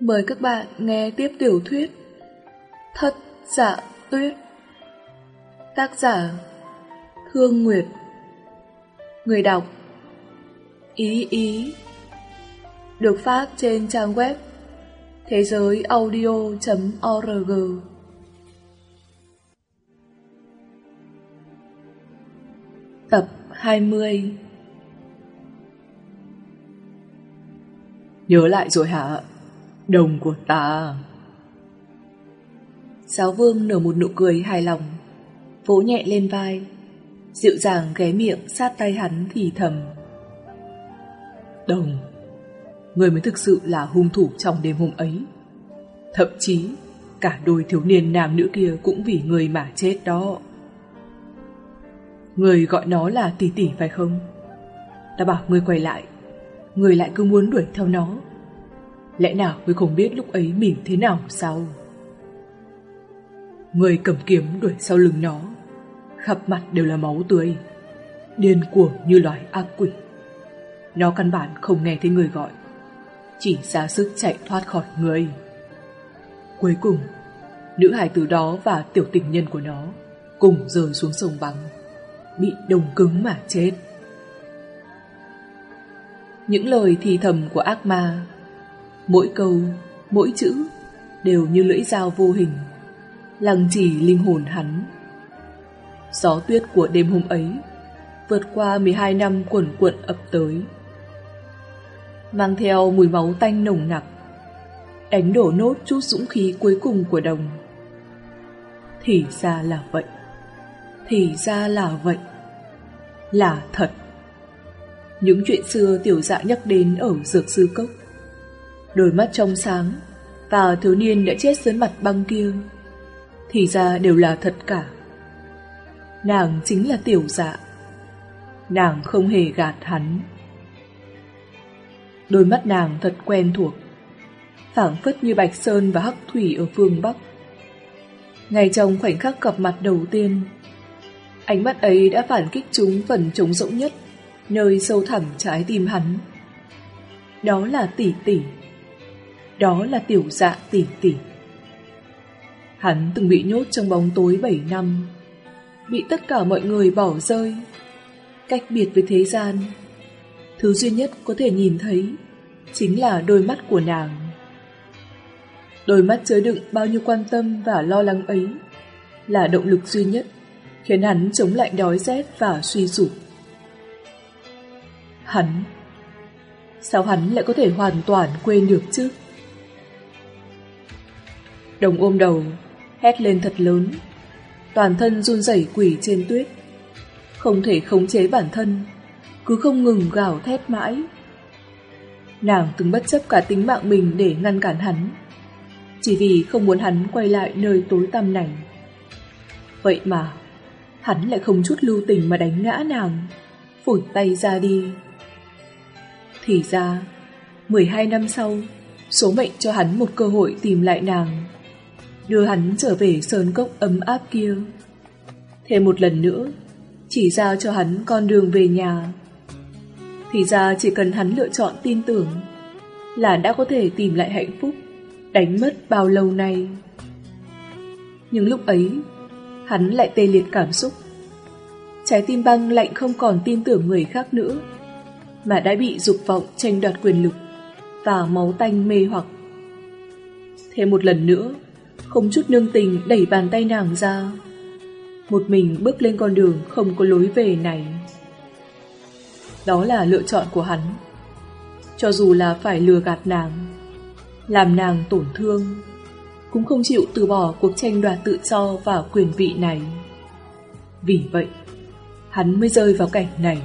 Mời các bạn nghe tiếp tiểu thuyết Thất giả tuyết. Tác giả Thương Nguyệt. Người đọc Ý Ý. Được phát trên trang web thế giới audio.org Tập 20 Nhớ lại rồi hả? Đồng của ta. Giáo vương nở một nụ cười hài lòng, vỗ nhẹ lên vai, dịu dàng ghé miệng sát tay hắn thì thầm. Đồng, người mới thực sự là hung thủ trong đêm hôm ấy. Thậm chí, cả đôi thiếu niên nam nữ kia cũng vì người mà chết đó. Người gọi nó là tỷ tỷ phải không? Ta bảo người quay lại, người lại cứ muốn đuổi theo nó. Lẽ nào người không biết lúc ấy mình thế nào sao? Người cầm kiếm đuổi sau lưng nó, khắp mặt đều là máu tươi, điên cuồng như loài ác quỷ. Nó căn bản không nghe thấy người gọi, chỉ ra sức chạy thoát khỏi người. Cuối cùng, nữ hài tử đó và tiểu tình nhân của nó cùng rơi xuống sông băng, bị đông cứng mà chết. Những lời thì thầm của ác ma, mỗi câu, mỗi chữ đều như lưỡi dao vô hình, lăng trì linh hồn hắn. Gió tuyết của đêm hôm ấy vượt qua 12 năm cuộn cuộn ập tới. Mang theo mùi máu tanh nồng nặc, đánh đổ nốt chút dũng khí cuối cùng của đồng. Thì ra là vậy. Thì ra là vậy. Là thật. Những chuyện xưa tiểu dạ nhắc đến ở dược sư cốc. Đôi mắt trong sáng và thiếu niên đã chết dưới mặt băng kia. Thì ra đều là thật cả. Nàng chính là tiểu dạ. Nàng không hề gạt hắn. Đôi mắt nàng thật quen thuộc, phảng phất như Bạch Sơn và Hắc Thủy ở phương Bắc. Ngay trong khoảnh khắc gặp mặt đầu tiên, ánh mắt ấy đã phản kích chúng phần trống rỗng nhất, nơi sâu thẳm trái tim hắn. Đó là tỷ tỷ. Đó là tiểu dạ tỷ tỷ. Hắn từng bị nhốt trong bóng tối 7 năm, bị tất cả mọi người bỏ rơi, cách biệt với thế gian. Thứ duy nhất có thể nhìn thấy chính là đôi mắt của nàng. Đôi mắt chứa đựng bao nhiêu quan tâm và lo lắng ấy là động lực duy nhất khiến hắn chống lại đói rét và suy sụp. Hắn Sao hắn lại có thể hoàn toàn quên được chứ? Đồng ôm đầu, hét lên thật lớn. Toàn thân run rẩy quỷ trên tuyết. Không thể khống chế bản thân, cứ không ngừng gào thét mãi. Nàng từng bất chấp cả tính mạng mình để ngăn cản hắn, chỉ vì không muốn hắn quay lại nơi tối tăm này. Vậy mà, hắn lại không chút lưu tình mà đánh ngã nàng, phủi tay ra đi. Thì ra, 12 năm sau, số mệnh cho hắn một cơ hội tìm lại nàng, đưa hắn trở về sơn cốc ấm áp kia. Thêm một lần nữa, chỉ giao cho hắn con đường về nhà. Thì ra chỉ cần hắn lựa chọn tin tưởng, là đã có thể tìm lại hạnh phúc, đánh mất bao lâu nay. Nhưng lúc ấy, hắn lại tê liệt cảm xúc. Trái tim băng lạnh không còn tin tưởng người khác nữa, mà đã bị dục vọng tranh đoạt quyền lực và máu tanh mê hoặc. Thêm một lần nữa, không chút nương tình đẩy bàn tay nàng ra, một mình bước lên con đường không có lối về này. Đó là lựa chọn của hắn. Cho dù là phải lừa gạt nàng, làm nàng tổn thương, cũng không chịu từ bỏ cuộc tranh đoạt tự do và quyền vị này. Vì vậy, hắn mới rơi vào cảnh này.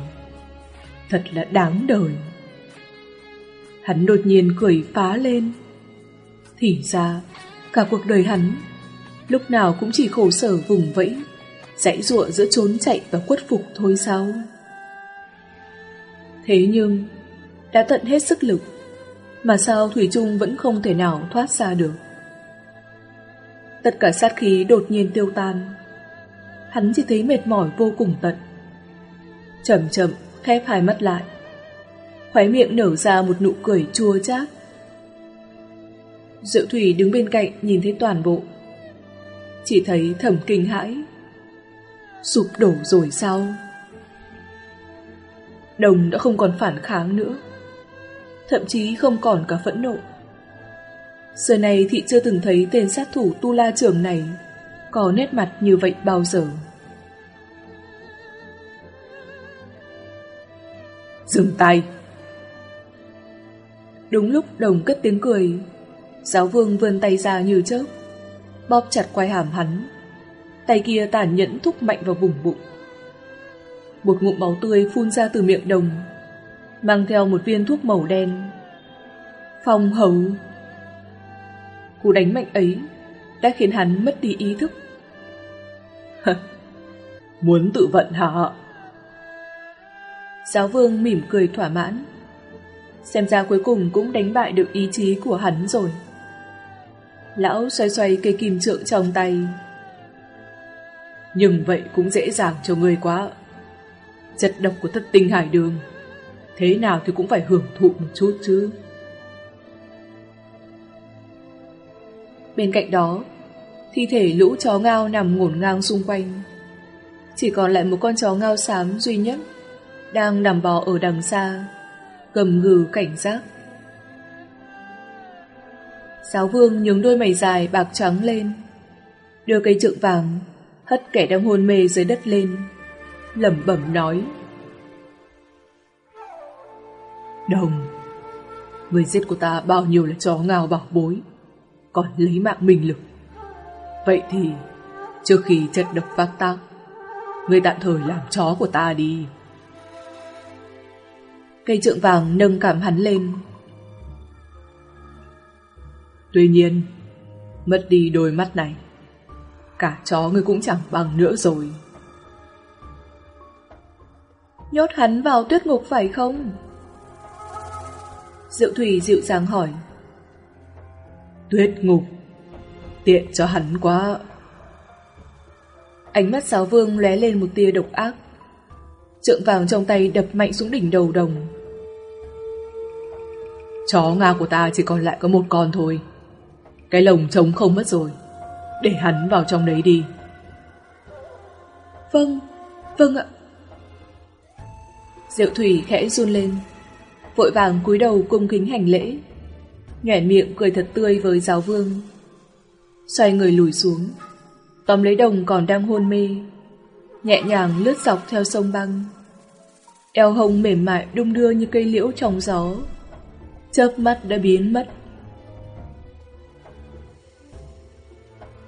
Thật là đáng đời. Hắn đột nhiên cười phá lên. Thì ra, cả cuộc đời hắn, lúc nào cũng chỉ khổ sở vùng vẫy, dãy ruộng giữa trốn chạy và khuất phục thôi sao? Thế nhưng, đã tận hết sức lực, mà sao Thủy Trung vẫn không thể nào thoát ra được. Tất cả sát khí đột nhiên tiêu tan, hắn chỉ thấy mệt mỏi vô cùng tận. Chậm chậm khép hai mắt lại, khóe miệng nở ra một nụ cười chua chát. Diệu Thủy đứng bên cạnh nhìn thấy toàn bộ. Chỉ thấy thẩm kinh hãi. Sụp đổ rồi sao? Đồng đã không còn phản kháng nữa. Thậm chí không còn cả phẫn nộ. Giờ này thị chưa từng thấy tên sát thủ Tu La Trường này có nét mặt như vậy bao giờ. Dừng tay! Đúng lúc đồng cất tiếng cười, giáo vương vươn tay ra như chớp, bóp chặt quai hàm hắn. Tay kia tàn nhẫn thúc mạnh vào vùng bụng. Một ngụm máu tươi phun ra từ miệng đồng, mang theo một viên thuốc màu đen. Phong hầu Cú đánh mạnh ấy đã khiến hắn mất đi ý thức. Muốn tự vận hả? Giáo vương mỉm cười thỏa mãn. Xem ra cuối cùng cũng đánh bại được ý chí của hắn rồi. Lão xoay xoay cây kim trượng trong tay. Nhưng vậy cũng dễ dàng cho người quá. Chất độc của thất tinh hải đường. Thế nào thì cũng phải hưởng thụ một chút chứ. Bên cạnh đó, thi thể lũ chó ngao nằm ngổn ngang xung quanh. Chỉ còn lại một con chó ngao xám duy nhất, đang nằm bò ở đằng xa, gầm gừ cảnh giác. Giáo vương nhướng đôi mày dài bạc trắng lên, đưa cây trượng vàng, hất kẻ đang hôn mê dưới đất lên, lẩm bẩm nói. Đồng, người giết của ta bao nhiêu là chó ngao bảo bối còn lấy mạng mình lực. Vậy thì, trước khi chất độc phát tác, người tạm thời làm chó của ta đi. Cây trượng vàng nâng cảm hắn lên. Tuy nhiên, mất đi đôi mắt này, cả chó người cũng chẳng bằng nữa rồi. Nhốt hắn vào tuyết ngục phải không? Diệu Thủy dịu dàng hỏi. Tuyết ngục Tiện cho hắn quá Ánh mắt giáo vương lóe lên một tia độc ác Trượng vàng trong tay đập mạnh xuống đỉnh đầu đồng Chó Nga của ta chỉ còn lại có một con thôi Cái lồng trống không mất rồi Để hắn vào trong đấy đi Vâng, vâng ạ Diệu Thủy khẽ run lên Vội vàng cúi đầu cung kính hành lễ nhoẻn miệng cười thật tươi với giáo vương. Xoay người lùi xuống, tóm lấy đồng còn đang hôn mê, nhẹ nhàng lướt dọc theo sông băng. Eo hồng mềm mại đung đưa như cây liễu trong gió, chớp mắt đã biến mất.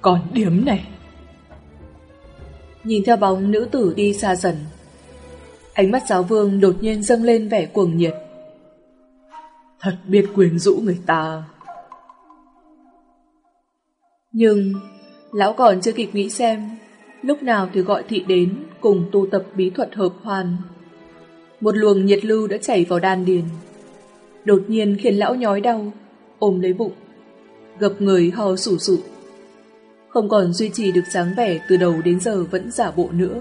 Còn điếm này. Nhìn theo bóng nữ tử đi xa dần, ánh mắt giáo vương đột nhiên dâng lên vẻ cuồng nhiệt. Thật biết quyến rũ người ta. Nhưng, lão còn chưa kịp nghĩ xem, lúc nào thì gọi thị đến cùng tu tập bí thuật hợp hoàn. Một luồng nhiệt lưu đã chảy vào đan điền. Đột nhiên khiến lão nhói đau, ôm lấy bụng, gập người ho sủ sụ. Không còn duy trì được dáng vẻ từ đầu đến giờ vẫn giả bộ nữa.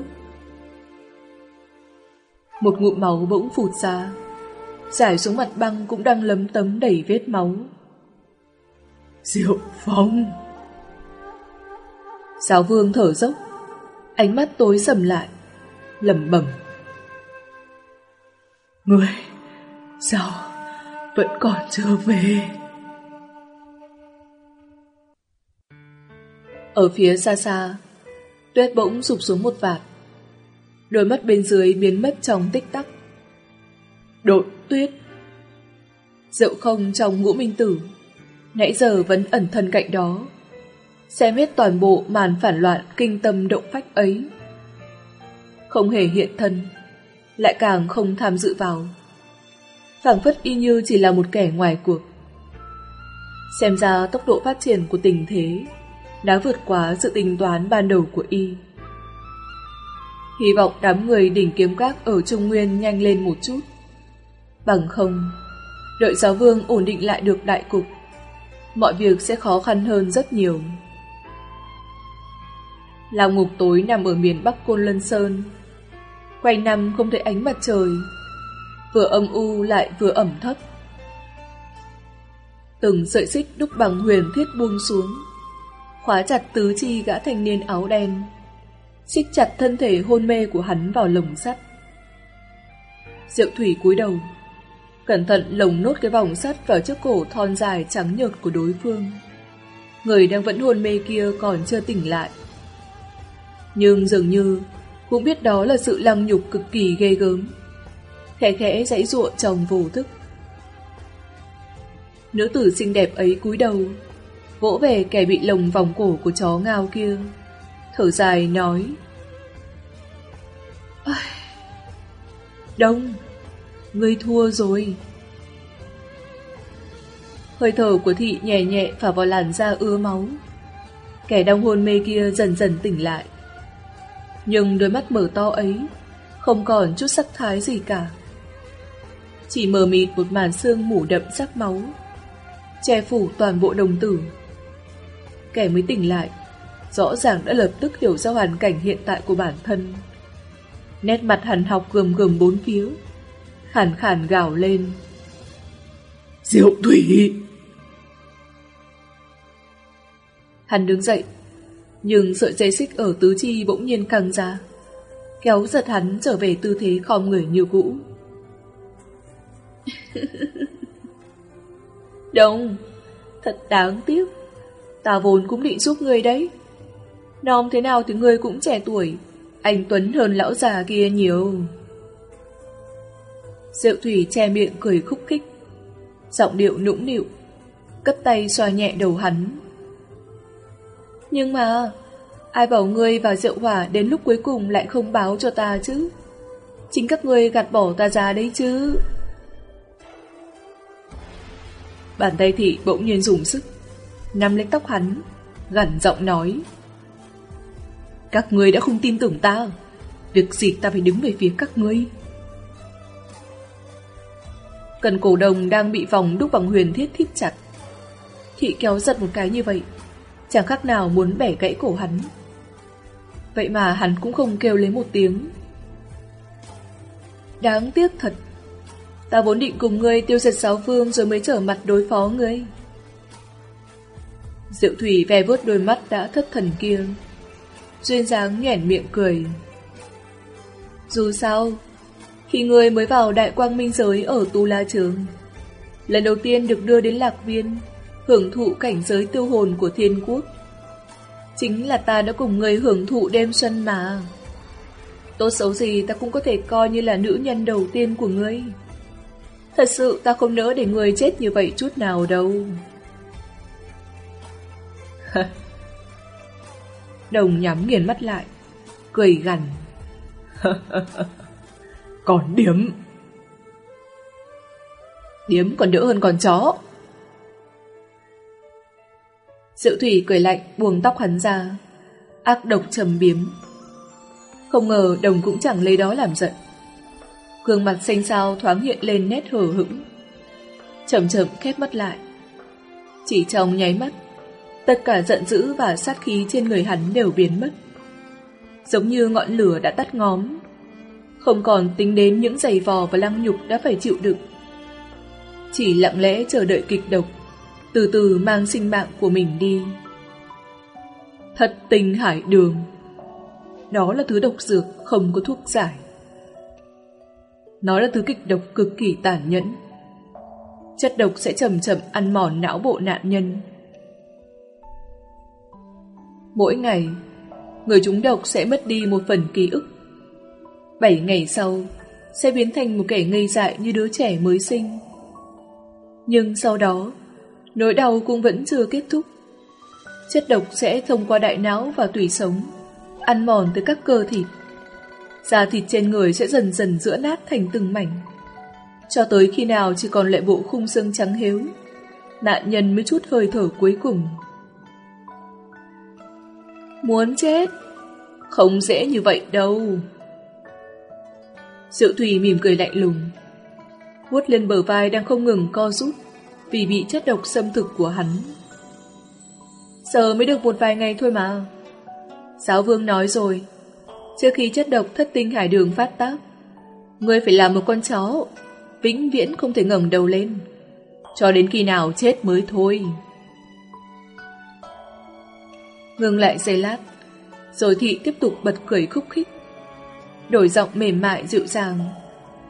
Một ngụm máu bỗng phụt ra, Giải xuống mặt băng cũng đang lấm tấm đầy vết máu. Diệu Phong! Giáo vương thở dốc, ánh mắt tối sầm lại, lẩm bẩm. Người, sao vẫn còn chưa về? Ở phía xa xa, tuyết bỗng rụp xuống một vạt. Đôi mắt bên dưới biến mất trong tích tắc. Đội tuyết. Rượu không trong ngũ minh tử, nãy giờ vẫn ẩn thân cạnh đó. Xem hết toàn bộ màn phản loạn kinh tâm động phách ấy. Không hề hiện thân, lại càng không tham dự vào. phảng phất y như chỉ là một kẻ ngoài cuộc. Xem ra tốc độ phát triển của tình thế đã vượt quá sự tính toán ban đầu của y. Hy vọng đám người đỉnh kiếm các ở Trung Nguyên nhanh lên một chút. Bằng không, đợi giáo vương ổn định lại được đại cục, mọi việc sẽ khó khăn hơn rất nhiều. Lao ngục tối nằm ở miền Bắc Côn Lân Sơn, quanh năm không thấy ánh mặt trời, vừa âm u lại vừa ẩm thấp. Từng sợi xích đúc bằng huyền thiết buông xuống, khóa chặt tứ chi gã thanh niên áo đen, xích chặt thân thể hôn mê của hắn vào lồng sắt. Diệu thủy cúi đầu, cẩn thận lồng nốt cái vòng sắt vào chiếc cổ thon dài trắng nhợt của đối phương. Người đang vẫn hôn mê kia còn chưa tỉnh lại. Nhưng dường như cũng biết đó là sự lăng nhục cực kỳ ghê gớm. Khẽ khẽ dãy ruộng chồng vô thức. Nữ tử xinh đẹp ấy cúi đầu, vỗ về kẻ bị lồng vòng cổ của chó ngao kia. Thở dài nói. Đông, ngươi thua rồi. Hơi thở của thị nhẹ nhẹ phả vào làn da ưa máu. Kẻ đang hôn mê kia dần dần tỉnh lại. Nhưng đôi mắt mở to ấy không còn chút sắc thái gì cả. Chỉ mờ mịt một màn xương mủ đậm sắc máu, che phủ toàn bộ đồng tử. Kẻ mới tỉnh lại, rõ ràng đã lập tức hiểu ra hoàn cảnh hiện tại của bản thân. Nét mặt hằn học gườm gườm bốn phía, khàn khàn gào lên. Diệu Thủy! Hắn đứng dậy, nhưng sợi dây xích ở tứ chi bỗng nhiên căng ra, kéo giật hắn trở về tư thế khom người như cũ. Đông, thật đáng tiếc, ta vốn cũng định giúp người đấy. Nom thế nào thì người cũng trẻ tuổi, anh Tuấn hơn lão già kia nhiều. Diệu Thủy che miệng cười khúc khích, giọng điệu nũng nịu, cất tay xoa nhẹ đầu hắn. Nhưng mà, ai bảo ngươi vào rượu hỏa đến lúc cuối cùng lại không báo cho ta chứ? Chính các ngươi gạt bỏ ta ra đấy chứ. Bàn tay thị bỗng nhiên dùng sức, nắm lấy tóc hắn, gằn giọng nói. Các ngươi đã không tin tưởng ta, việc gì ta phải đứng về phía các ngươi. Cần cổ đồng đang bị vòng đúc bằng huyền thiết thít chặt. Thị kéo giật một cái như vậy, chẳng khác nào muốn bẻ gãy cổ hắn. Vậy mà hắn cũng không kêu lấy một tiếng. Đáng tiếc thật. Ta vốn định cùng ngươi tiêu diệt sáu phương rồi mới trở mặt đối phó ngươi. Diệu Thủy ve vuốt đôi mắt đã thất thần kia. Duyên dáng nhẻn miệng cười. Dù sao, khi ngươi mới vào đại quang minh giới ở Tu La Trường, lần đầu tiên được đưa đến lạc viên, hưởng thụ cảnh giới tiêu hồn của thiên quốc. Chính là ta đã cùng người hưởng thụ đêm xuân mà. Tốt xấu gì ta cũng có thể coi như là nữ nhân đầu tiên của ngươi. Thật sự ta không nỡ để người chết như vậy chút nào đâu. Đồng nhắm nghiền mắt lại, cười gằn. còn điếm. Điếm còn đỡ hơn con chó. Diệu Thủy cười lạnh buông tóc hắn ra, ác độc trầm biếm. Không ngờ đồng cũng chẳng lấy đó làm giận. Gương mặt xanh xao thoáng hiện lên nét hờ hững. Chậm chậm khép mắt lại. Chỉ trong nháy mắt, tất cả giận dữ và sát khí trên người hắn đều biến mất. Giống như ngọn lửa đã tắt ngóm, không còn tính đến những giày vò và lăng nhục đã phải chịu đựng. Chỉ lặng lẽ chờ đợi kịch độc từ từ mang sinh mạng của mình đi. Thật tình hải đường Đó là thứ độc dược không có thuốc giải. Nó là thứ kịch độc cực kỳ tàn nhẫn. Chất độc sẽ chậm chậm ăn mòn não bộ nạn nhân. Mỗi ngày, người trúng độc sẽ mất đi một phần ký ức. Bảy ngày sau, sẽ biến thành một kẻ ngây dại như đứa trẻ mới sinh. Nhưng sau đó, nỗi đau cũng vẫn chưa kết thúc. Chất độc sẽ thông qua đại não và tủy sống, ăn mòn tới các cơ thịt. Da thịt trên người sẽ dần dần giữa nát thành từng mảnh. Cho tới khi nào chỉ còn lại bộ khung xương trắng héo, nạn nhân mới chút hơi thở cuối cùng. Muốn chết? Không dễ như vậy đâu. Diệu Thùy mỉm cười lạnh lùng, vuốt lên bờ vai đang không ngừng co rút vì bị chất độc xâm thực của hắn. Giờ mới được một vài ngày thôi mà. Giáo vương nói rồi, trước khi chất độc thất tinh hải đường phát tác, ngươi phải làm một con chó, vĩnh viễn không thể ngẩng đầu lên. cho đến khi nào chết mới thôi. Ngừng lại giây lát, rồi thị tiếp tục bật cười khúc khích. Đổi giọng mềm mại dịu dàng,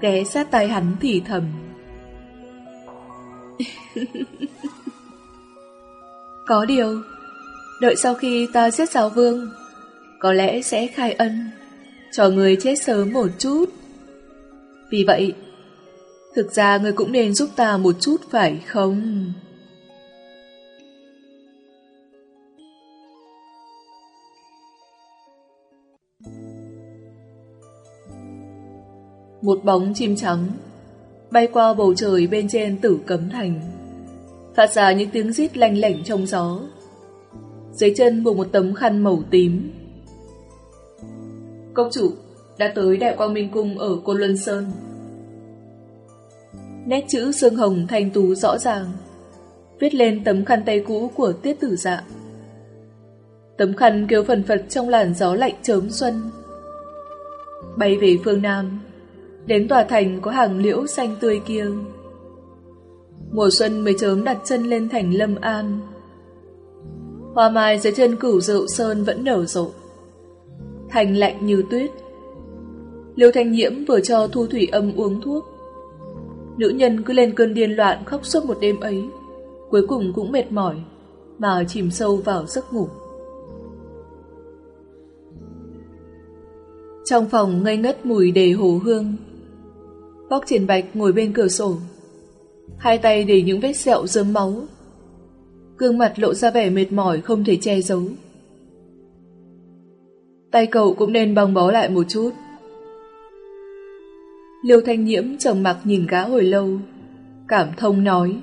ghé sát tay hắn thì thầm. Có điều, đợi sau khi ta giết giáo vương, có lẽ sẽ khai ân, cho người chết sớm một chút. Vì vậy, thực ra người cũng nên giúp ta một chút phải không? Một bóng chim trắng bay qua bầu trời bên trên tử cấm thành, phát ra những tiếng rít lanh lảnh trong gió. Dưới chân buộc một tấm khăn màu tím. Công chủ đã tới Đại Quang Minh Cung ở Côn Luân Sơn. Nét chữ sương hồng thanh tú rõ ràng, viết lên tấm khăn tay cũ của tiết tử dạ. Tấm khăn kêu phần phật trong làn gió lạnh chớm xuân. Bay về phương Nam, đến tòa thành có hàng liễu xanh tươi kia. Mùa xuân mới chớm đặt chân lên thành Lâm An. Hoa mai dưới chân cửu rượu sơn vẫn nở rộ. Thành lạnh như tuyết. Liêu Thanh Nhiễm vừa cho Thu Thủy Âm uống thuốc. Nữ nhân cứ lên cơn điên loạn khóc suốt một đêm ấy. Cuối cùng cũng mệt mỏi, mà chìm sâu vào giấc ngủ. Trong phòng ngây ngất mùi đề hồ hương, Bóc triển bạch ngồi bên cửa sổ. Hai tay để những vết sẹo dớm máu. Gương mặt lộ ra vẻ mệt mỏi, không thể che giấu. Tay cậu cũng nên băng bó lại một chút. Liêu thanh nhiễm trầm mặc nhìn gã hồi lâu, Cảm thông nói.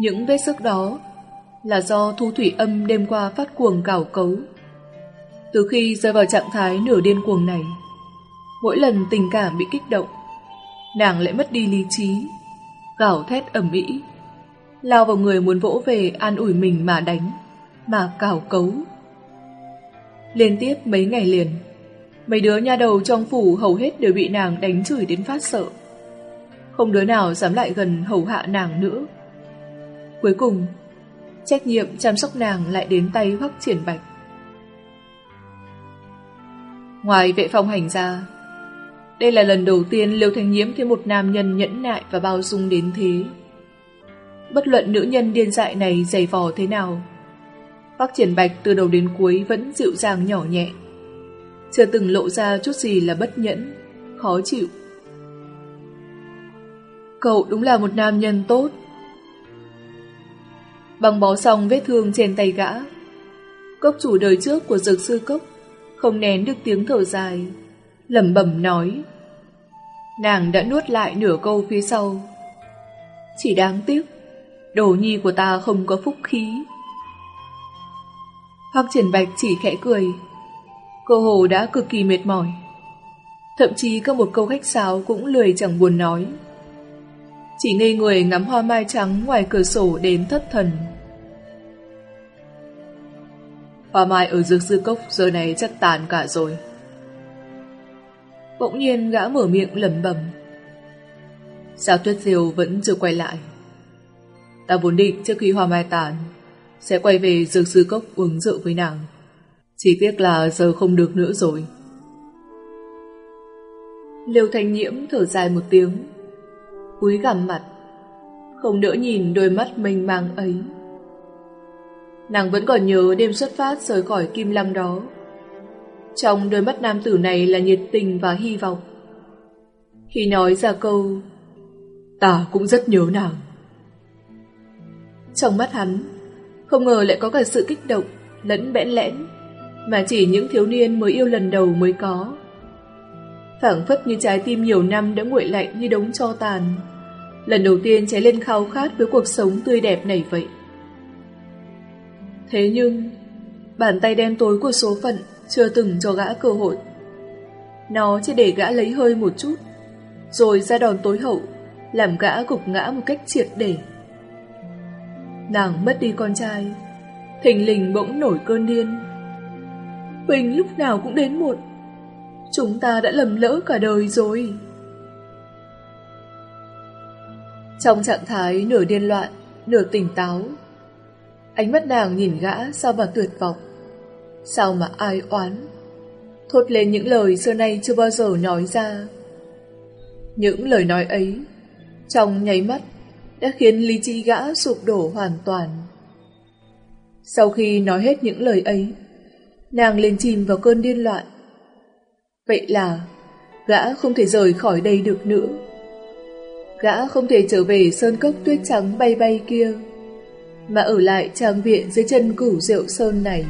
Những vết sức đó Là do thu thủy âm đêm qua phát cuồng cảo cấu. Từ khi rơi vào trạng thái nửa điên cuồng này Mỗi lần tình cảm bị kích động, nàng lại mất đi lý trí, gào thét ầm ĩ, lao vào người muốn vỗ về an ủi mình mà đánh, mà cào cấu. Liên tiếp mấy ngày liền, mấy đứa nha đầu trong phủ hầu hết đều bị nàng đánh chửi đến phát sợ. Không đứa nào dám lại gần hầu hạ nàng nữa. Cuối cùng, trách nhiệm chăm sóc nàng lại đến tay hoắc triển bạch. Ngoài vệ phong hành ra, đây là lần đầu tiên Liêu Thanh Nhiễm thấy một nam nhân nhẫn nại và bao dung đến thế. Bất luận nữ nhân điên dại này dày vò thế nào, Bác Triển Bạch từ đầu đến cuối vẫn dịu dàng nhỏ nhẹ. Chưa từng lộ ra chút gì là bất nhẫn, khó chịu. Cậu đúng là một nam nhân tốt. Bằng bó xong vết thương trên tay gã, cốc chủ đời trước của dược sư cốc không nén được tiếng thở dài, lẩm bẩm nói. Nàng đã nuốt lại nửa câu phía sau. Chỉ đáng tiếc, đồ nhi của ta không có phúc khí. Hoặc triển bạch chỉ khẽ cười. Cô hồ đã cực kỳ mệt mỏi. Thậm chí có một câu khách sáo cũng lười chẳng buồn nói. Chỉ ngây người ngắm hoa mai trắng ngoài cửa sổ đến thất thần. Hoa mai ở dược sư cốc giờ này chắc tàn cả rồi. Bỗng nhiên gã mở miệng lẩm bẩm. Sao tuyết diều vẫn chưa quay lại? Ta vốn định trước khi hoa mai tàn sẽ quay về dược sư cốc uống rượu với nàng. Chỉ tiếc là giờ không được nữa rồi. Liêu thanh nhiễm thở dài một tiếng, cúi gằm mặt, không đỡ nhìn đôi mắt mênh mang ấy. Nàng vẫn còn nhớ đêm xuất phát rời khỏi kim lăng đó. Trong đôi mắt nam tử này là nhiệt tình và hy vọng. Khi nói ra câu Ta cũng rất nhớ nàng. Trong mắt hắn, không ngờ lại có cả sự kích động, lẫn bẽn lẽn, mà chỉ những thiếu niên mới yêu lần đầu mới có. phảng phất như trái tim nhiều năm đã nguội lạnh như đống cho tàn. Lần đầu tiên cháy lên khao khát với cuộc sống tươi đẹp này vậy. Thế nhưng, bàn tay đen tối của số phận chưa từng cho gã cơ hội. Nó chỉ để gã lấy hơi một chút, rồi ra đòn tối hậu, làm gã gục ngã một cách triệt để. Nàng mất đi con trai, thình lình bỗng nổi cơn điên. Huỳnh lúc nào cũng đến muộn, chúng ta đã lầm lỡ cả đời rồi. Trong trạng thái nửa điên loạn, nửa tỉnh táo, ánh mắt nàng nhìn gã sao mà tuyệt vọng, sao mà ai oán, thốt lên những lời xưa nay chưa bao giờ nói ra. Những lời nói ấy, trong nháy mắt, đã khiến lý trí gã sụp đổ hoàn toàn. Sau khi nói hết những lời ấy, nàng lên chìm vào cơn điên loạn. Vậy là gã không thể rời khỏi đây được nữa. Gã không thể trở về sơn cốc tuyết trắng bay bay kia, mà ở lại trang viện dưới chân củ rượu sơn này.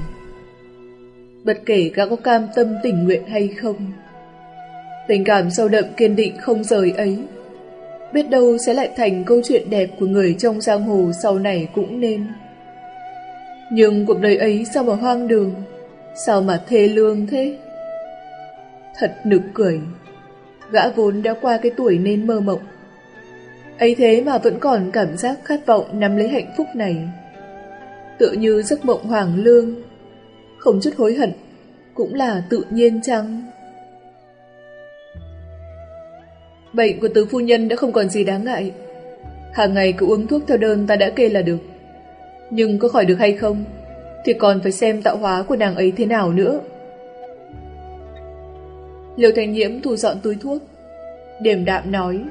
Bất kể gã có cam tâm tình nguyện hay không, tình cảm sâu đậm kiên định không rời ấy, biết đâu sẽ lại thành câu chuyện đẹp của người trong giang hồ sau này cũng nên. Nhưng cuộc đời ấy sao mà hoang đường, sao mà thê lương thế? Thật nực cười, gã vốn đã qua cái tuổi nên mơ mộng. ấy thế mà vẫn còn cảm giác khát vọng nắm lấy hạnh phúc này. Tự như giấc mộng hoàng lương, không chút hối hận, cũng là tự nhiên chăng? Bệnh của tứ phu nhân đã không còn gì đáng ngại. Hàng ngày cứ uống thuốc theo đơn ta đã kê là được. Nhưng có khỏi được hay không, thì còn phải xem tạo hóa của nàng ấy thế nào nữa. Liêu Thành Nhiễm thu dọn túi thuốc, điềm đạm nói.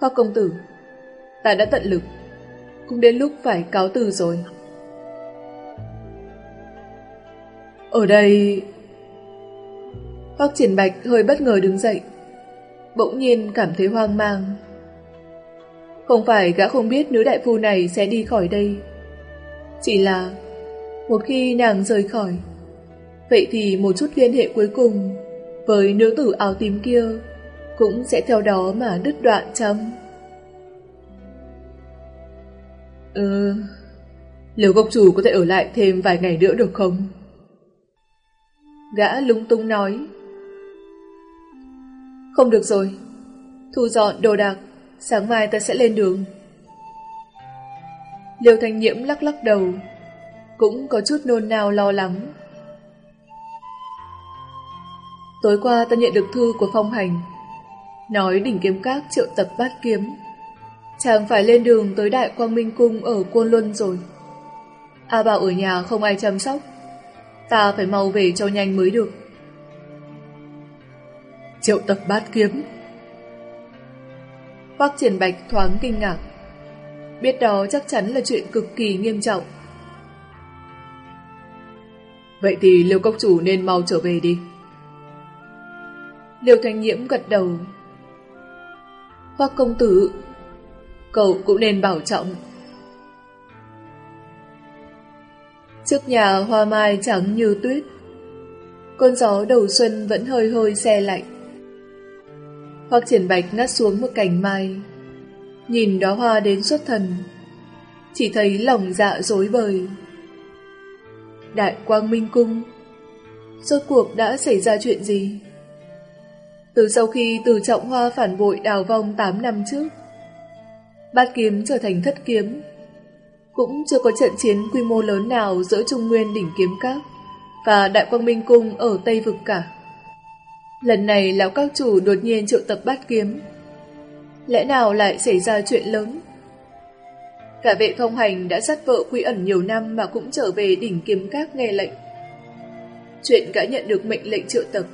Hoác công tử, ta đã tận lực, cũng đến lúc phải cáo từ rồi. Ở đây... Hoác triển bạch hơi bất ngờ đứng dậy, bỗng nhiên cảm thấy hoang mang. Không phải gã không biết nữ đại phu này sẽ đi khỏi đây, chỉ là một khi nàng rời khỏi, vậy thì một chút liên hệ cuối cùng với nữ tử áo tím kia cũng sẽ theo đó mà đứt đoạn chấm. Ừ, ờ, liệu gốc chủ có thể ở lại thêm vài ngày nữa được không? Gã lúng túng nói. Không được rồi, thu dọn đồ đạc, sáng mai ta sẽ lên đường. Liêu Thanh Nhiễm lắc lắc đầu, cũng có chút nôn nao lo lắng. Tối qua ta nhận được thư của Phong Hành, nói đỉnh kiếm các triệu tập bát kiếm. Chàng phải lên đường tới Đại Quang Minh Cung ở Côn Luân rồi. A bảo ở nhà không ai chăm sóc, ta phải mau về cho nhanh mới được. Triệu tập bát kiếm. Hoác triển bạch thoáng kinh ngạc. Biết đó chắc chắn là chuyện cực kỳ nghiêm trọng. Vậy thì Liêu Cốc Chủ nên mau trở về đi. Liêu Thanh Nhiễm gật đầu. Hoác công tử, cậu cũng nên bảo trọng. Trước nhà hoa mai trắng như tuyết, cơn gió đầu xuân vẫn hơi hơi xe lạnh. hoặc triển bạch ngắt xuống một cành mai, nhìn đó hoa đến xuất thần, chỉ thấy lòng dạ dối bời. Đại Quang Minh Cung Rốt cuộc đã xảy ra chuyện gì? Từ sau khi từ trọng hoa phản bội đào vong 8 năm trước, bát kiếm trở thành thất kiếm, cũng chưa có trận chiến quy mô lớn nào giữa Trung Nguyên đỉnh kiếm các và Đại Quang Minh Cung ở Tây Vực cả. Lần này lão các chủ đột nhiên triệu tập bát kiếm, Lẽ nào lại xảy ra chuyện lớn? Cả vệ phong hành đã sát vợ quy ẩn nhiều năm mà cũng trở về đỉnh kiếm các nghe lệnh. Chuyện gã nhận được mệnh lệnh triệu tập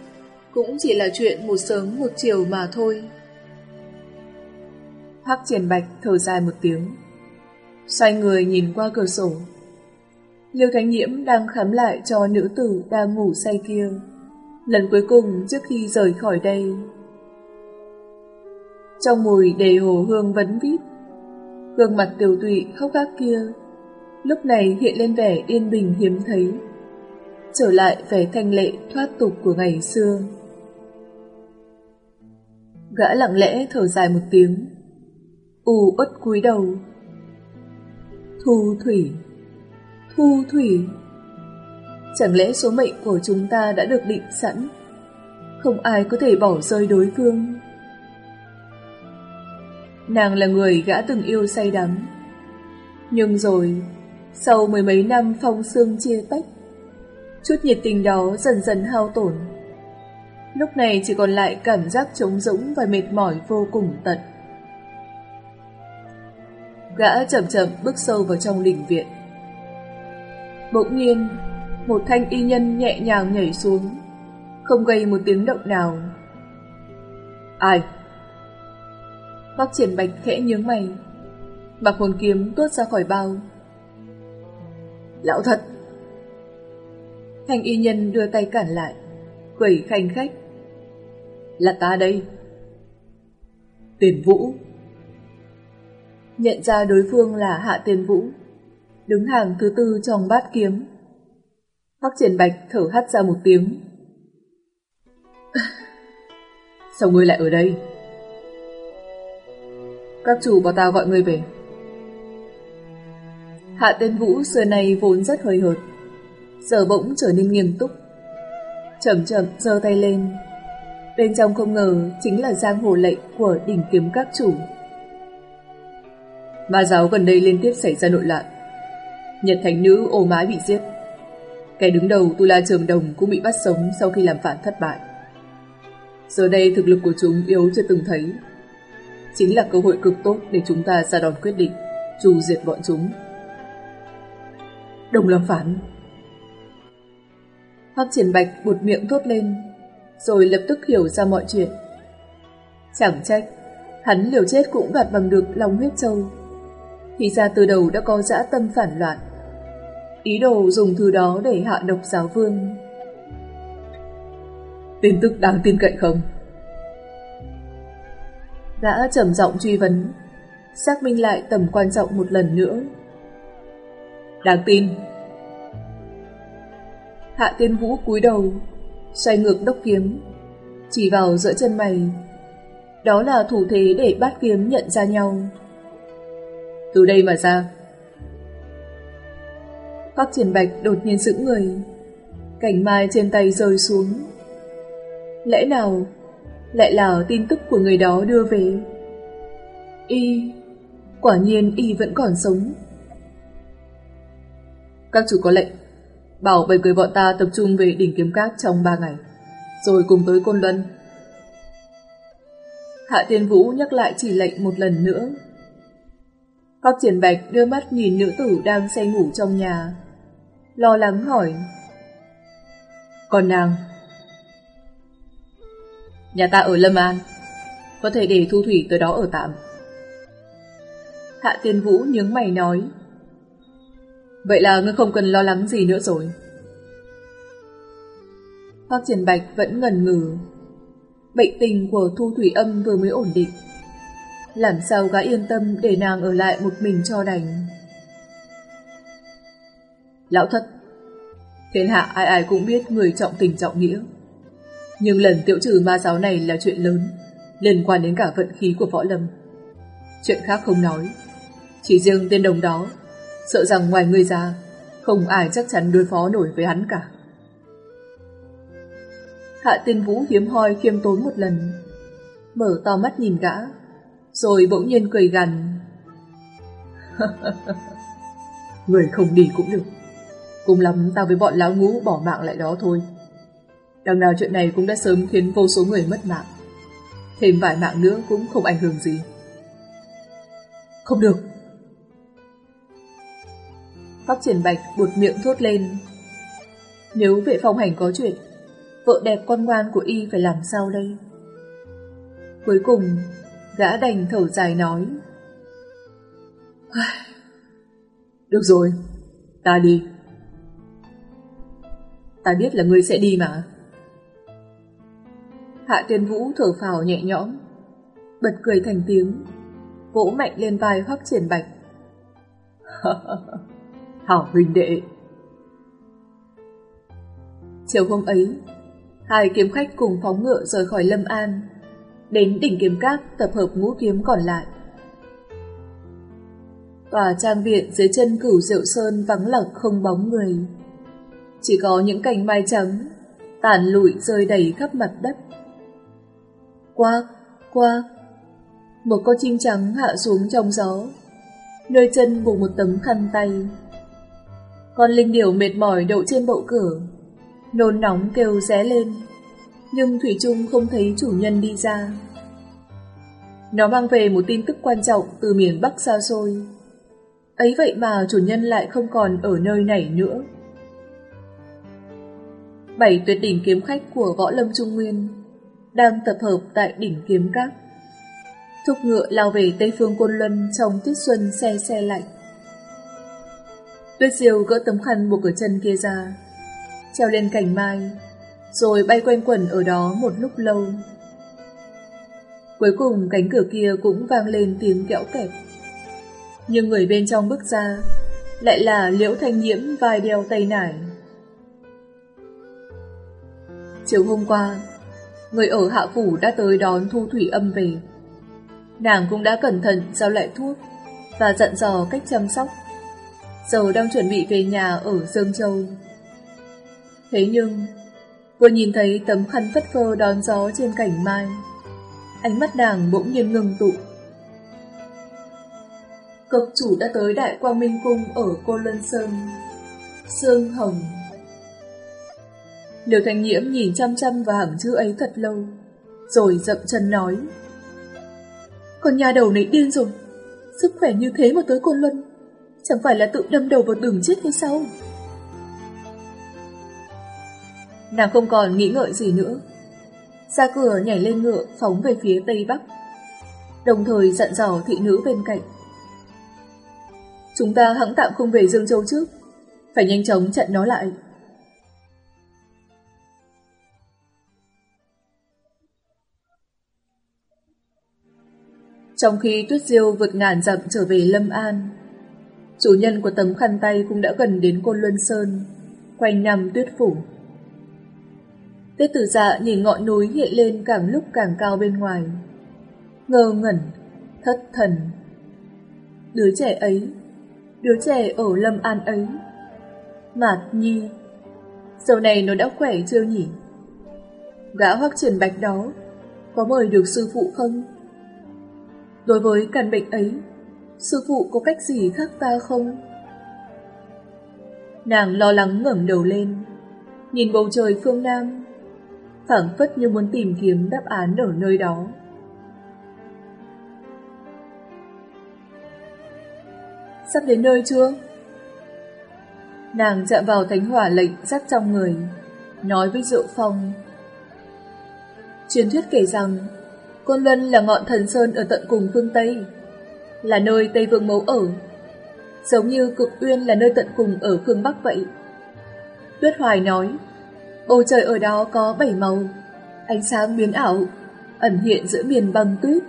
cũng chỉ là chuyện một sớm một chiều mà thôi. Hắc triển bạch thở dài một tiếng, xoay người nhìn qua cửa sổ. Liêu Thánh Nhiễm đang khám lại cho nữ tử đang ngủ say kia, lần cuối cùng trước khi rời khỏi đây. Trong mùi đầy hồ hương vấn vít Gương mặt tiểu tụy khóc gác kia Lúc này hiện lên vẻ yên bình hiếm thấy Trở lại vẻ thanh lệ thoát tục của ngày xưa Gã lặng lẽ thở dài một tiếng U uất cúi đầu Thu thủy Thu thủy Chẳng lẽ số mệnh của chúng ta đã được định sẵn Không ai có thể bỏ rơi đối phương Nàng là người gã từng yêu say đắm. Nhưng rồi, sau mười mấy năm phong sương chia tách, chút nhiệt tình đó dần dần hao tổn. Lúc này chỉ còn lại cảm giác trống rỗng và mệt mỏi vô cùng tận. Gã chậm chậm bước sâu vào trong đình viện. Bỗng nhiên, một thanh y nhân nhẹ nhàng nhảy xuống, không gây một tiếng động nào. Ai? Bác triển bạch khẽ nhướng mày, mặc hồn kiếm tuốt ra khỏi bao. Lão thật! Thanh y nhân đưa tay cản lại, quẩy khanh khách. Là ta đây. Tiền Vũ. Nhận ra đối phương là Hạ tiên Vũ, đứng hàng thứ tư trong bát kiếm. Hoắc Triển Bạch thở hắt ra một tiếng. Sao ngươi lại ở đây? Các chủ bảo ta gọi ngươi về. Hạ Tiên Vũ xưa nay vốn rất hơi hợt, giờ bỗng trở nên nghiêm túc. Chậm chậm giơ tay lên. Bên trong không ngờ chính là giang hồ lệnh của đỉnh kiếm các chủ. Ma giáo gần đây liên tiếp xảy ra nội loạn. Nhật Thánh Nữ ô mái bị giết. Kẻ đứng đầu Tu La Trường Đồng cũng bị bắt sống sau khi làm phản thất bại. Giờ đây thực lực của chúng yếu chưa từng thấy. Chính là cơ hội cực tốt để chúng ta ra đòn quyết định, trù diệt bọn chúng. Đồng làm phản. Hoác triển bạch buột miệng thốt lên, rồi lập tức hiểu ra mọi chuyện. Chẳng trách, hắn liều chết cũng gạt bằng được lòng huyết châu. Thì ra từ đầu đã có dã tâm phản loạn. Ý đồ dùng thứ đó để hạ độc giáo vương. Tin tức đáng tin cậy không? gã trầm giọng truy vấn, xác minh lại tầm quan trọng một lần nữa. Đáng tin. Hạ tiên vũ cúi đầu, xoay ngược đốc kiếm, chỉ vào giữa chân mày. Đó là thủ thế để bát kiếm nhận ra nhau. Từ đây mà ra. Các triển bạch đột nhiên giữ người, cảnh mai trên tay rơi xuống. Lẽ nào lại là tin tức của người đó đưa về? Y, quả nhiên Y vẫn còn sống. Các chủ có lệnh, bảo bảy người bọn ta tập trung về đỉnh kiếm cát trong ba ngày, rồi cùng tới Côn Luân. Hạ Tiên Vũ nhắc lại chỉ lệnh một lần nữa. Cóc triển bạch đưa mắt nhìn nữ tử đang say ngủ trong nhà, lo lắng hỏi. Còn nàng? Nhà ta ở Lâm An, có thể để Thu Thủy tới đó ở tạm. Hạ Tiên Vũ nhướng mày nói. Vậy là ngươi không cần lo lắng gì nữa rồi. Hoác Triển Bạch vẫn ngần ngừ. Bệnh tình của Thu Thủy Âm vừa mới ổn định. Làm sao gã yên tâm để nàng ở lại một mình cho đành. Lão thất, thiên hạ ai ai cũng biết người trọng tình trọng nghĩa. Nhưng lần tiệu trừ ma giáo này là chuyện lớn, liên quan đến cả vận khí của võ lâm. Chuyện khác không nói, chỉ riêng tên đồng đó, sợ rằng ngoài người ra, không ai chắc chắn đối phó nổi với hắn cả. Hạ tiên vũ hiếm hoi khiêm tốn một lần, mở to mắt nhìn gã, rồi bỗng nhiên cười gằn. Người không đi cũng được, cùng lắm tao với bọn lão ngũ bỏ mạng lại đó thôi. Đằng nào chuyện này cũng đã sớm khiến vô số người mất mạng. Thêm vài mạng nữa cũng không ảnh hưởng gì. Không được. Phát triển bạch buột miệng thốt lên. Nếu vệ phong hành có chuyện, vợ đẹp con ngoan của y phải làm sao đây? Cuối cùng, gã đành thở dài nói. Được rồi, ta đi. Ta biết là ngươi sẽ đi mà. Hạ Tiên Vũ thở phào nhẹ nhõm, bật cười thành tiếng, vỗ mạnh lên vai Hoắc Triển Bạch. Hảo huynh đệ. Chiều hôm ấy, hai kiếm khách cùng phóng ngựa rời khỏi Lâm An, đến đỉnh kiếm cát tập hợp ngũ kiếm còn lại. Tòa trang viện dưới chân cửu diệu sơn vắng lặng không bóng người. Chỉ có những cành mai trắng, tàn lụi rơi đầy khắp mặt đất. Quác, quác. Một con chim trắng hạ xuống trong gió, nơi chân buộc một tấm khăn tay. Con linh điểu mệt mỏi đậu trên bậu cửa, nôn nóng kêu ré lên, nhưng Thủy Trung không thấy chủ nhân đi ra. Nó mang về một tin tức quan trọng từ miền Bắc xa xôi, Ấy vậy mà chủ nhân lại không còn ở nơi này nữa. Bảy tuyệt đỉnh kiếm khách của võ lâm trung nguyên đang tập hợp tại đỉnh kiếm các. Thúc ngựa lao về Tây Phương Côn Luân trong tiết xuân xe xe lạnh. Tuyết diều gỡ tấm khăn buộc ở chân kia ra, treo lên cành mai, rồi bay quanh quẩn ở đó một lúc lâu. Cuối cùng cánh cửa kia cũng vang lên tiếng kẽo kẹt. Nhưng người bên trong bước ra lại là liễu thanh nhiễm vai đeo tay nải. Chiều hôm qua, người ở hạ phủ đã tới đón thu thủy âm về. Nàng cũng đã cẩn thận giao lại thuốc và dặn dò cách chăm sóc. Giờ đang chuẩn bị về nhà ở Dương Châu. Thế nhưng, vừa nhìn thấy tấm khăn phất phơ đón gió trên cảnh mai, ánh mắt nàng bỗng nhiên ngừng tụ. Cực chủ đã tới Đại Quang Minh Cung ở Cô Lân Sơn. Sương Hồng Liều Thanh Nhiễm nhìn chăm chăm vào hàng chữ ấy thật lâu, rồi dậm chân nói. Con nhà đầu này điên rồi, sức khỏe như thế mà tới Côn Luân, chẳng phải là tự đâm đầu vào đường chết hay sao? Nàng không còn nghĩ ngợi gì nữa, ra cửa nhảy lên ngựa phóng về phía tây bắc, đồng thời dặn dò thị nữ bên cạnh. Chúng ta hãng tạm không về Dương Châu trước, phải nhanh chóng chặn nó lại. Trong khi Tuyết Diêu vượt ngàn dặm trở về Lâm An, chủ nhân của tấm khăn tay cũng đã gần đến Côn Luân Sơn, quanh năm tuyết phủ. Tiết tử dạ nhìn ngọn núi hiện lên càng lúc càng cao bên ngoài. Ngơ ngẩn, thất thần. Đứa trẻ ấy, đứa trẻ ở Lâm An ấy, Mạt Nhi, sau này nó đã khỏe chưa nhỉ? Gã hoắc triển bạch đó, có mời được sư phụ không? Đối với căn bệnh ấy, sư phụ có cách gì khác ta không? Nàng lo lắng ngẩng đầu lên, nhìn bầu trời phương Nam, phảng phất như muốn tìm kiếm đáp án ở nơi đó. Sắp đến nơi chưa? Nàng chạm vào thánh hỏa lệnh dắt trong người, nói với Diệu Phong. Truyền thuyết kể rằng Côn Luân là ngọn thần sơn ở tận cùng phương Tây, là nơi Tây Vương mấu ở, giống như cực uyên là nơi tận cùng ở phương Bắc vậy. Tuyết Hoài nói, bầu trời ở đó có bảy màu, ánh sáng biến ảo, ẩn hiện giữa miền băng tuyết.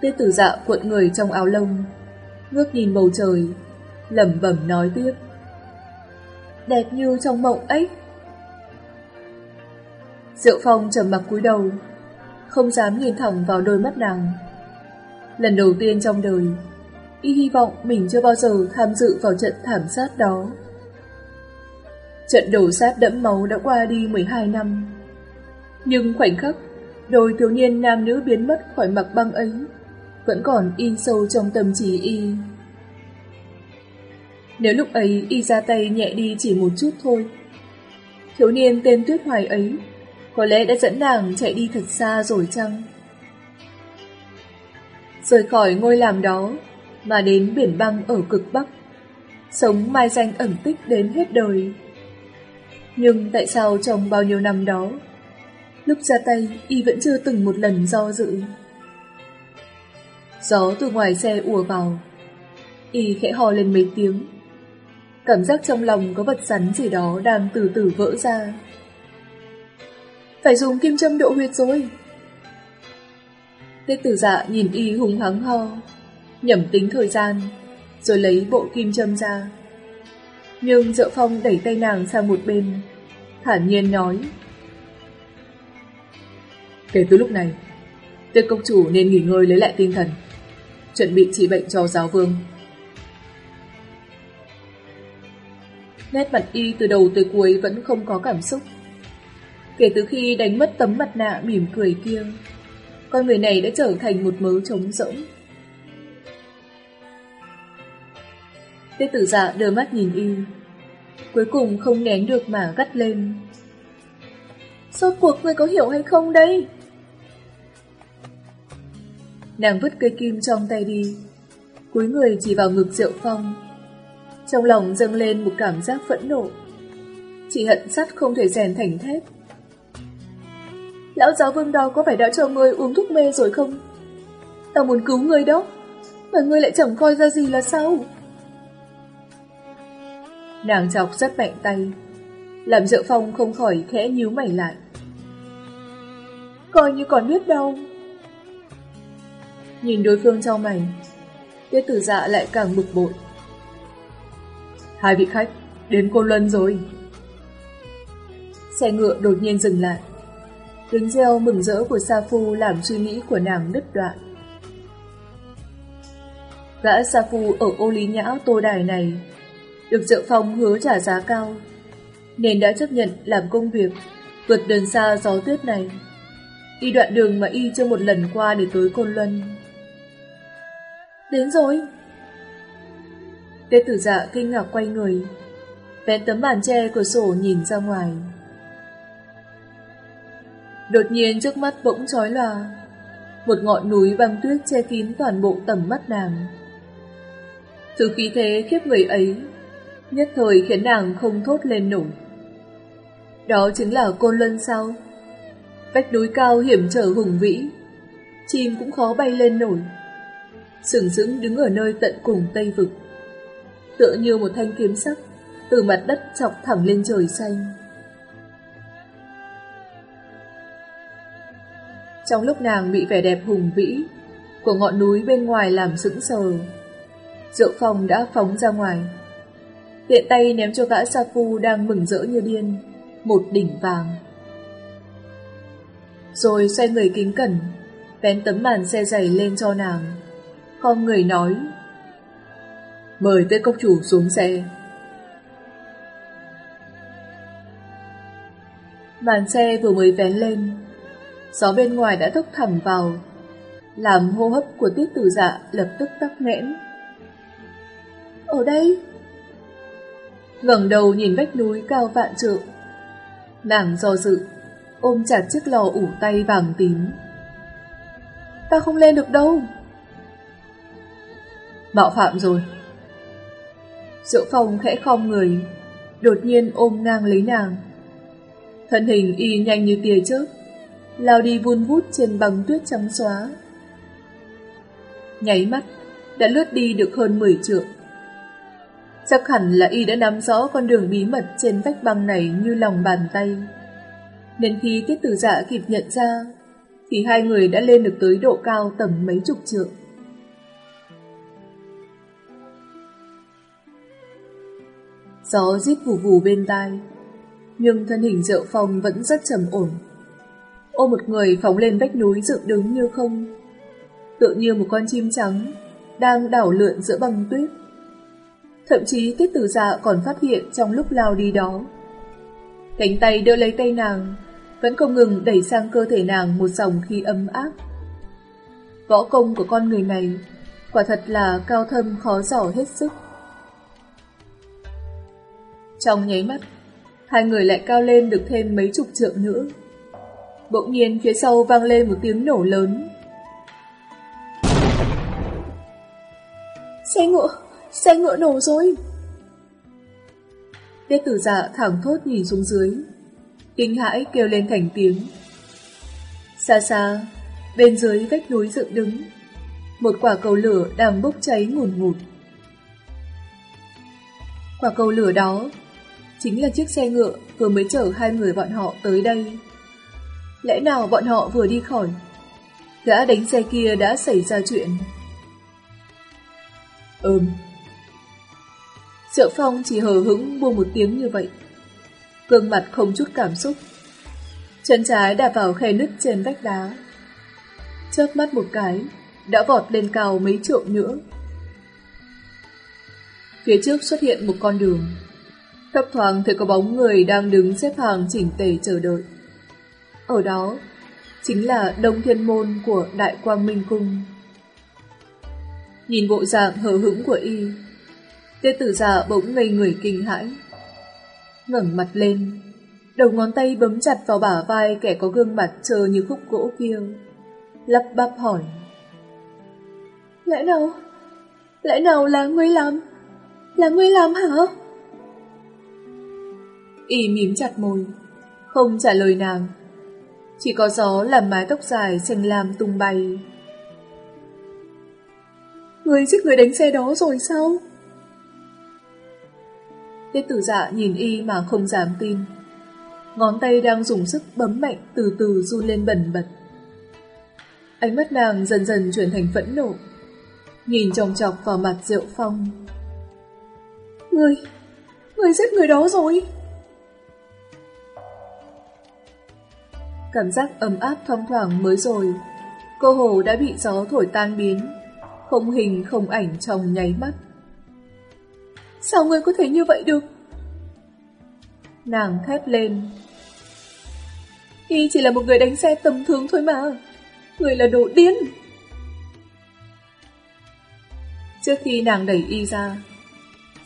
Tê tử dạ cuộn người trong áo lông, ngước nhìn bầu trời, lẩm bẩm nói tiếp. Đẹp như trong mộng ấy. Diệu Phong trầm mặc cúi đầu, không dám nhìn thẳng vào đôi mắt nàng. Lần đầu tiên trong đời, y hy vọng mình chưa bao giờ tham dự vào trận thảm sát đó. Trận đổ sát đẫm máu đã qua đi 12 năm. Nhưng khoảnh khắc, đôi thiếu niên nam nữ biến mất khỏi mặt băng ấy, vẫn còn in sâu trong tâm trí y. Nếu lúc ấy y ra tay nhẹ đi chỉ một chút thôi, thiếu niên tên Tuyết Hoài ấy có lẽ đã dẫn nàng chạy đi thật xa rồi chăng? Rời khỏi ngôi làm đó, mà đến biển băng ở cực Bắc, sống mai danh ẩn tích đến hết đời. Nhưng tại sao trong bao nhiêu năm đó, lúc ra tay y vẫn chưa từng một lần do dự? Gió từ ngoài xe ùa vào, y khẽ hò lên mấy tiếng. Cảm giác trong lòng có vật rắn gì đó đang từ từ vỡ ra. Phải dùng kim châm độ huyệt rồi. Tết tử dạ nhìn y hùng hắng ho, nhẩm tính thời gian, rồi lấy bộ kim châm ra. Nhưng Diệu Phong đẩy tay nàng sang một bên, thản nhiên nói. Kể từ lúc này, Tiết công chủ nên nghỉ ngơi lấy lại tinh thần, chuẩn bị trị bệnh cho giáo vương. Nét mặt y từ đầu tới cuối vẫn không có cảm xúc. Kể từ khi đánh mất tấm mặt nạ mỉm cười kia, con người này đã trở thành một mớ trống rỗng. Tê tử dạ đưa mắt nhìn y, cuối cùng không nén được mà gắt lên. Rốt cuộc người có hiểu hay không đây? Nàng vứt cây kim trong tay đi, cúi người chỉ vào ngực Diệu Phong. Trong lòng dâng lên một cảm giác phẫn nộ. Chỉ hận sắt không thể rèn thành thép. Lão giáo vương đó có phải đã cho ngươi uống thuốc mê rồi không? Tao muốn cứu ngươi đó, mà ngươi lại chẳng coi ra gì là sao? Nàng chọc rất mạnh tay, làm Dự Phong không khỏi khẽ nhíu mày lại. Coi như còn biết đâu. Nhìn đối phương trong mày, Tiết tử dạ lại càng bực bội. Hai vị khách, đến Côn Luân rồi. Xe ngựa đột nhiên dừng lại. Tiếng reo mừng rỡ của Sa Phu làm suy nghĩ của nàng đứt đoạn. Gã Sa Phu ở ô lý nhã tô đài này được Diệu Phong hứa trả giá cao, nên đã chấp nhận làm công việc vượt đường xa gió tuyết này. Đi đoạn đường mà y chưa một lần qua để tới Côn Luân. Đến rồi. Tết tử dạ kinh ngạc quay người, vén tấm bàn tre cửa sổ nhìn ra ngoài. Đột nhiên trước mắt bỗng chói lòa, một ngọn núi băng tuyết che kín toàn bộ tầm mắt nàng. Thứ khí thế khiếp người ấy, nhất thời khiến nàng không thốt lên nổi. Đó chính là Côn Luân sao? Vách núi cao hiểm trở hùng vĩ, chim cũng khó bay lên nổi. Sừng sững đứng ở nơi tận cùng Tây Vực, tựa như một thanh kiếm sắc, từ mặt đất chọc thẳng lên trời xanh. Trong lúc nàng bị vẻ đẹp hùng vĩ của ngọn núi bên ngoài làm sững sờ, Diệu Phong đã phóng ra ngoài. Tiện tay ném cho gã Sa Phu đang mừng rỡ như điên, một đỉnh vàng. Rồi xoay người kính cẩn, vén tấm màn xe dày lên cho nàng. không người nói, mời tới cốc chủ xuống xe. Màn xe vừa mới vén lên, gió bên ngoài đã thốc thẳng vào, làm hô hấp của tiết tử dạ lập tức tắc nghẽn. Ở đây? Ngẩng đầu nhìn vách núi cao vạn trượng. Nàng do dự, ôm chặt chiếc lò ủ tay vàng tím. Ta không lên được đâu. Mạo phạm rồi. Diệu phong khẽ khom người, đột nhiên ôm ngang lấy nàng. Thân hình y nhanh như tia chớp, lao đi vun vút trên băng tuyết trắng xóa. Nháy mắt, đã lướt đi được hơn 10 trượng. Chắc hẳn là y đã nắm rõ con đường bí mật trên vách băng này như lòng bàn tay. Nên khi tiết tử dạ kịp nhận ra, thì hai người đã lên được tới độ cao tầm mấy chục trượng. Gió rít vù vù bên tai, nhưng thân hình Diệu Phong vẫn rất trầm ổn. Ôm một người phóng lên vách núi dựng đứng như không, tựa như một con chim trắng đang đảo lượn giữa băng tuyết. Thậm chí tiết tử dạ còn phát hiện trong lúc lao đi đó. Cánh tay đỡ lấy tay nàng, vẫn không ngừng đẩy sang cơ thể nàng một dòng khí ấm áp. Võ công của con người này quả thật là cao thâm khó giỏ hết sức. Trong nháy mắt, hai người lại cao lên được thêm mấy chục trượng nữa. Bỗng nhiên phía sau vang lên một tiếng nổ lớn. Xe ngựa, xe ngựa nổ rồi. Tiết tử dạ thẳng thốt nhìn xuống dưới, kinh hãi kêu lên thành tiếng. Xa xa, bên dưới vách núi dựng đứng, một quả cầu lửa đang bốc cháy ngùn ngụt. Quả cầu lửa đó chính là chiếc xe ngựa vừa mới chở hai người bọn họ tới đây. Lẽ nào bọn họ vừa đi khỏi, gã đánh xe kia đã xảy ra chuyện? Ừm. Triệu Phong chỉ hờ hững buông một tiếng như vậy. Gương mặt không chút cảm xúc. Chân trái đạp vào khe nứt trên vách đá. Chớp mắt một cái, đã vọt lên cao mấy trượng nữa. Phía trước xuất hiện một con đường. Thấp thoáng thấy có bóng người đang đứng xếp hàng chỉnh tề chờ đợi. Ở đó, chính là Đông Thiên Môn của Đại Quang Minh Cung. Nhìn bộ dạng hờ hững của y, Tiết tử giả bỗng ngây người kinh hãi. ngẩng mặt lên, đầu ngón tay bấm chặt vào bả vai kẻ có gương mặt trơ như khúc gỗ kia. Lắp bắp hỏi. Lẽ nào, Lẽ nào là ngươi làm? Là ngươi làm hả? Y mím chặt môi, không trả lời nàng. Chỉ có gió làm mái tóc dài xanh lam tung bay. Người giết người đánh xe đó rồi sao? Tiết tử dạ nhìn y mà không dám tin. Ngón tay đang dùng sức bấm mạnh từ từ run lên bẩn bật. Ánh mắt nàng dần dần chuyển thành phẫn nộ. Nhìn tròng chọc vào mặt Diệu Phong. Người, người giết người đó rồi. Cảm giác ấm áp thoang thoảng mới rồi, cô hồ đã bị gió thổi tan biến, không hình không ảnh trong nháy mắt. Sao ngươi có thể như vậy được? Nàng thét lên. Y chỉ là một người đánh xe tầm thường thôi mà. Người là đồ điên. Trước khi nàng đẩy Y ra,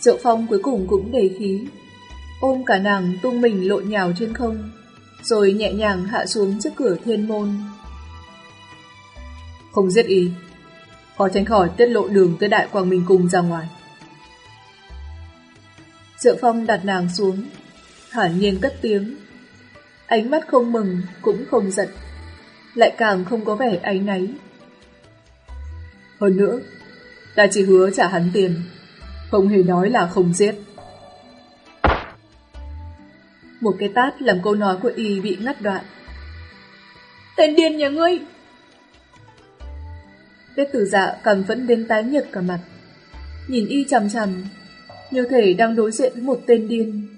triệu Phong cuối cùng cũng đầy khí, ôm cả nàng tung mình lộn nhào trên không, rồi nhẹ nhàng hạ xuống trước cửa thiên môn. Không giết Y, khó tránh khỏi tiết lộ đường tới Đại Quang Minh Cung ra ngoài. Triệu Phong đặt nàng xuống, thản nhiên cất tiếng. Ánh mắt không mừng, cũng không giận, lại càng không có vẻ áy náy. Hơn nữa, ta chỉ hứa trả hắn tiền, không hề nói là không giết. Một cái tát làm câu nói của y bị ngắt đoạn. Tên điên nhà ngươi! Tết tử dạ cầm vẫn đến tái nhật cả mặt. Nhìn y chằm chằm, như thể đang đối diện với một tên điên.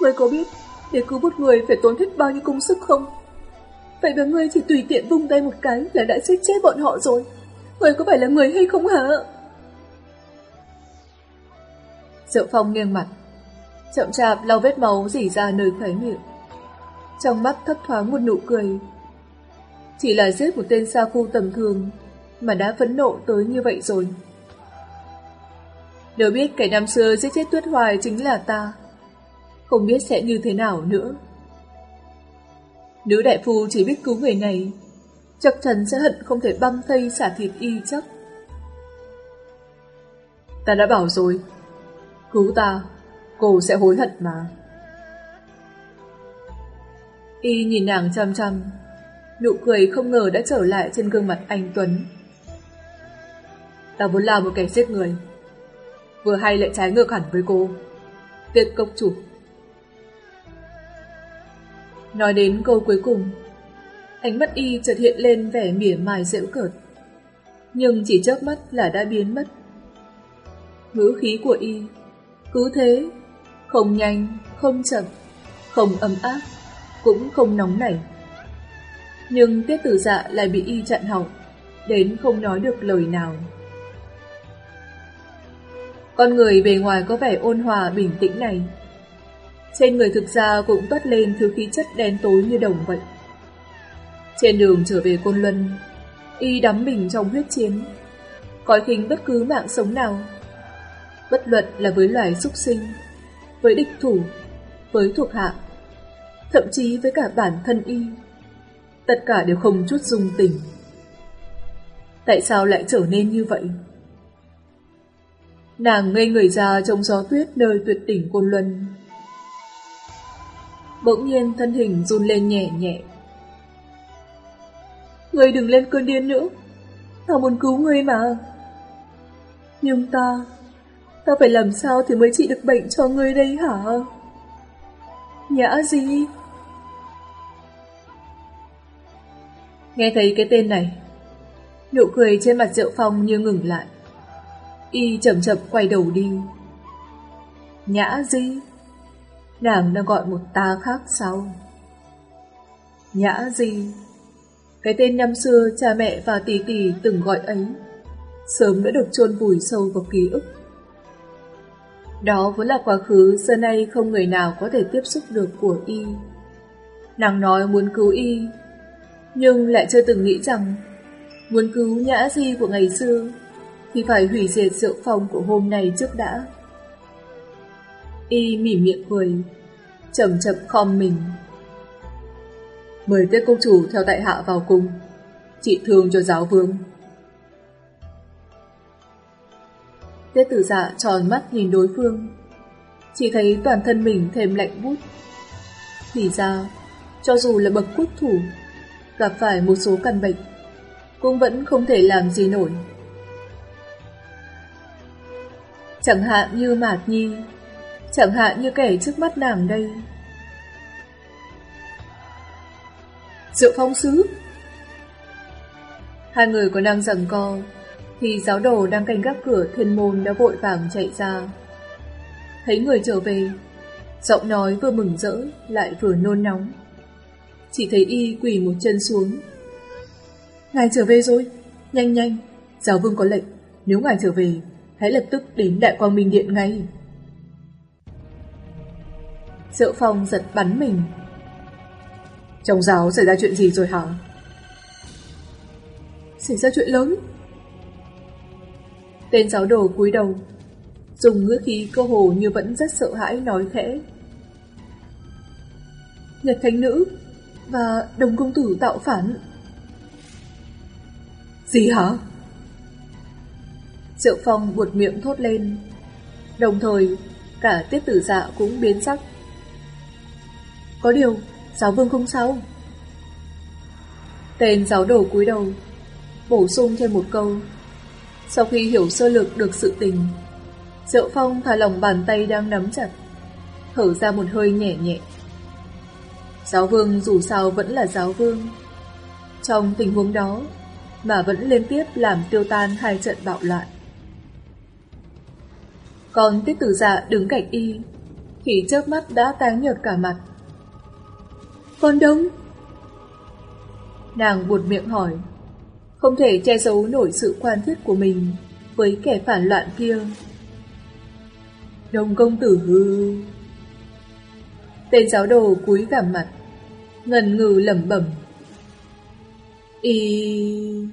Ngươi có biết, để cứu một người phải tốn hết bao nhiêu công sức không? Vậy mà ngươi chỉ tùy tiện vung tay một cái là đã giết chết bọn họ rồi. Ngươi có phải là người hay không hả? Diệu Phong nghiêng mặt, chậm chạp lau vết máu dỉ ra nơi khóe miệng. Trong mắt thấp thoáng một nụ cười. Chỉ là giết một tên sa khu tầm thường mà đã phẫn nộ tới như vậy rồi. Nếu biết kẻ năm xưa giết chết Tuyết Hoài chính là ta, không biết sẽ như thế nào nữa. Nữ đại phu chỉ biết cứu người này, chắc chắn sẽ hận không thể băm thây xả thịt y chắc. Ta đã bảo rồi, cứu ta, cô sẽ hối hận mà. Y nhìn nàng chăm chăm, nụ cười không ngờ đã trở lại trên gương mặt anh Tuấn. Ta vốn là một kẻ giết người, vừa hay lại trái ngược hẳn với cô. Tiết cốc chủ. Nói đến câu cuối cùng, ánh mắt y chợt hiện lên vẻ mỉa mai dễu cợt. Nhưng chỉ chớp mắt là đã biến mất. Ngữ khí của y, cứ thế, không nhanh, không chậm, không ấm áp, cũng không nóng nảy. Nhưng tiết tử dạ lại bị y chặn họng, đến không nói được lời nào. Con người bề ngoài có vẻ ôn hòa bình tĩnh này. Trên người thực ra cũng toát lên thứ khí chất đen tối như đồng vậy. Trên đường trở về Côn Luân, y đắm mình trong huyết chiến, coi khinh bất cứ mạng sống nào. Bất luận là với loài súc sinh, với địch thủ, với thuộc hạ, thậm chí với cả bản thân y. Tất cả đều không chút dung tình. Tại sao lại trở nên như vậy? Nàng ngây người ra trong gió tuyết nơi tuyệt đỉnh Côn Luân. Bỗng nhiên thân hình run lên nhẹ nhẹ. Người đừng lên cơn điên nữa. Ta muốn cứu người mà. Nhưng ta... Ta phải làm sao thì mới trị được bệnh cho người đây hả? Nhã gì? Nghe thấy cái tên này, nụ cười trên mặt Diệu Phong như ngừng lại. Y chậm chậm quay đầu đi. Nhã Di? Nàng đang gọi một ta khác sau. Nhã Di? Cái tên năm xưa cha mẹ và tỷ tỷ từng gọi ấy, sớm đã được chôn vùi sâu vào ký ức. Đó vốn là quá khứ xưa nay không người nào có thể tiếp xúc được của y. Nàng nói muốn cứu y, nhưng lại chưa từng nghĩ rằng muốn cứu nhã di của ngày xưa thì phải hủy diệt rượu phòng của hôm nay trước đã. Y mỉm miệng cười, chậm chậm khom mình. Mời tiết công chủ theo tại hạ vào cung, trị thương cho giáo vương. Tiết tử dạ tròn mắt nhìn đối phương Chỉ thấy toàn thân mình thêm lạnh bút Thì ra Cho dù là bậc quốc thủ Gặp phải một số căn bệnh Cũng vẫn không thể làm gì nổi Chẳng hạn như Mạt Nhi. Chẳng hạn như kẻ trước mắt nàng đây. Diệu phong sứ. Hai người còn đang giằng co, Thì giáo đồ đang canh gác cửa thiên môn đã vội vàng chạy ra. Thấy người trở về, Giọng nói vừa mừng rỡ Lại vừa nôn nóng. Chỉ thấy y quỳ một chân xuống. Ngài trở về rồi, Nhanh nhanh, Giáo vương có lệnh, Nếu ngài trở về Hãy lập tức đến Đại Quang Minh Điện ngay. Diệu Phong giật bắn mình. Trong giáo xảy ra chuyện gì rồi hả? Xảy ra chuyện lớn. Tên giáo đồ cúi đầu, Dùng ngữ khí cơ hồ như vẫn rất sợ hãi nói khẽ. Nhật Thánh Nữ Và Đồng Công Tử tạo phản. Gì hả? Diệu Phong buột miệng thốt lên. Đồng thời, Cả tiết tử dạ cũng biến sắc. Có điều, Giáo vương không sao. Tên giáo đồ cúi đầu, Bổ sung thêm một câu. Sau khi hiểu sơ lược được sự tình Diệu Phong thả lòng bàn tay đang nắm chặt, Thở ra một hơi nhẹ nhẹ. Giáo vương dù sao vẫn là giáo vương. Trong tình huống đó, Mà vẫn liên tiếp làm tiêu tan hai trận bạo loạn. Còn tiết tử giả đứng cạnh y, Thì trước mắt đã tái nhợt cả mặt. Con đông Nàng buột miệng hỏi, Không thể che giấu nổi sự quan thiết của mình Với kẻ phản loạn kia. Đồng công tử hư! Tên giáo đồ cúi gằm mặt, Ngần ngừ lẩm bẩm. Y